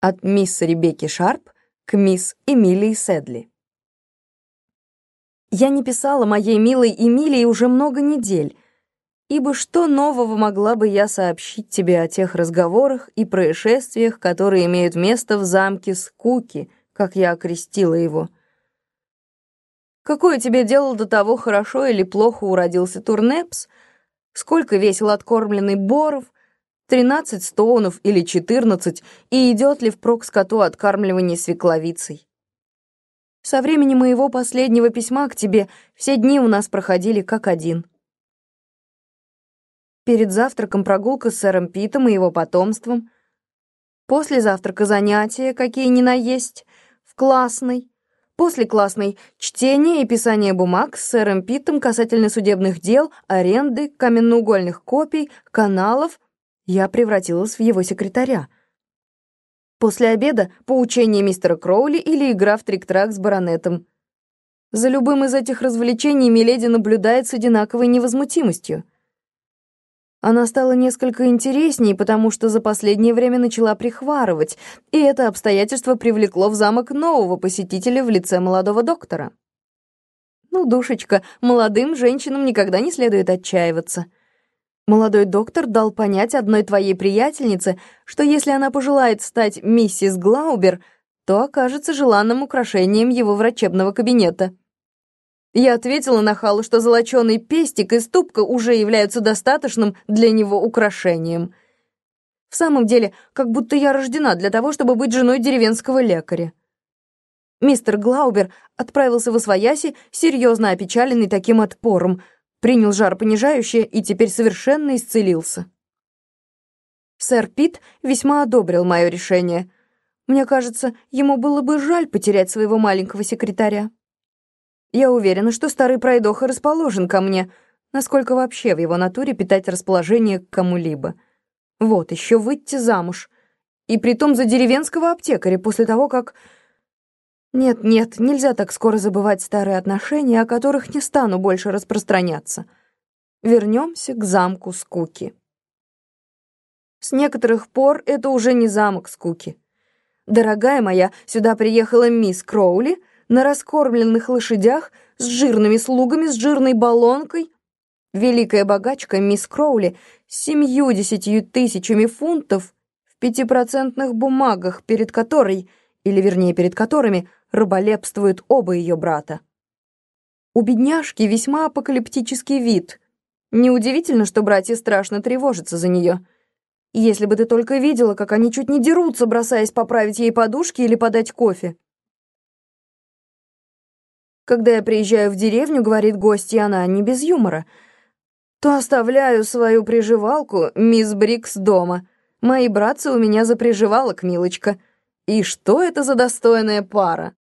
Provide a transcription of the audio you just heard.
От мисс Ребекки Шарп к мисс Эмилии Седли. Я не писала моей милой Эмилии уже много недель, ибо что нового могла бы я сообщить тебе о тех разговорах и происшествиях, которые имеют место в замке Скуки, как я окрестила его. Какое тебе дело до того, хорошо или плохо уродился Турнепс, сколько весил откормленный Боров, 13 стоунов или 14, и идет ли впрок скоту откармливание свекловицей. Со времени моего последнего письма к тебе все дни у нас проходили как один. Перед завтраком прогулка с сэром Питом и его потомством. После завтрака занятия, какие ни на есть, в классной. После классной чтение и писание бумаг с сэром Питом касательно судебных дел, аренды, каменноугольных копий, каналов. Я превратилась в его секретаря. После обеда — поучение мистера Кроули или игра в трик-трак с баронетом. За любым из этих развлечений Миледи наблюдает с одинаковой невозмутимостью. Она стала несколько интереснее, потому что за последнее время начала прихварывать, и это обстоятельство привлекло в замок нового посетителя в лице молодого доктора. Ну, душечка, молодым женщинам никогда не следует отчаиваться — Молодой доктор дал понять одной твоей приятельнице, что если она пожелает стать миссис Глаубер, то окажется желанным украшением его врачебного кабинета. Я ответила нахалу, что золоченый пестик и ступка уже являются достаточным для него украшением. В самом деле, как будто я рождена для того, чтобы быть женой деревенского лекаря. Мистер Глаубер отправился в Освояси, серьезно опечаленный таким отпором — принял жар понижающее и теперь совершенно исцелился. Сэр Пит весьма одобрил мое решение. Мне кажется, ему было бы жаль потерять своего маленького секретаря. Я уверена, что старый пройдоха расположен ко мне, насколько вообще в его натуре питать расположение к кому-либо. Вот, еще выйти замуж. И притом за деревенского аптекаря после того, как... Нет, нет, нельзя так скоро забывать старые отношения, о которых не стану больше распространяться. Вернемся к замку скуки. С некоторых пор это уже не замок скуки. Дорогая моя, сюда приехала мисс Кроули на раскормленных лошадях с жирными слугами, с жирной баллонкой. Великая богачка мисс Кроули с семью-десятью тысячами фунтов в пятипроцентных бумагах, перед которой, или вернее перед которыми, раболепствуют оба ее брата. У бедняжки весьма апокалиптический вид. Неудивительно, что братья страшно тревожатся за нее. Если бы ты только видела, как они чуть не дерутся, бросаясь поправить ей подушки или подать кофе. Когда я приезжаю в деревню, говорит гостья она не без юмора, то оставляю свою приживалку, мисс Брикс, дома. Мои братцы у меня за приживалок, милочка. И что это за достойная пара?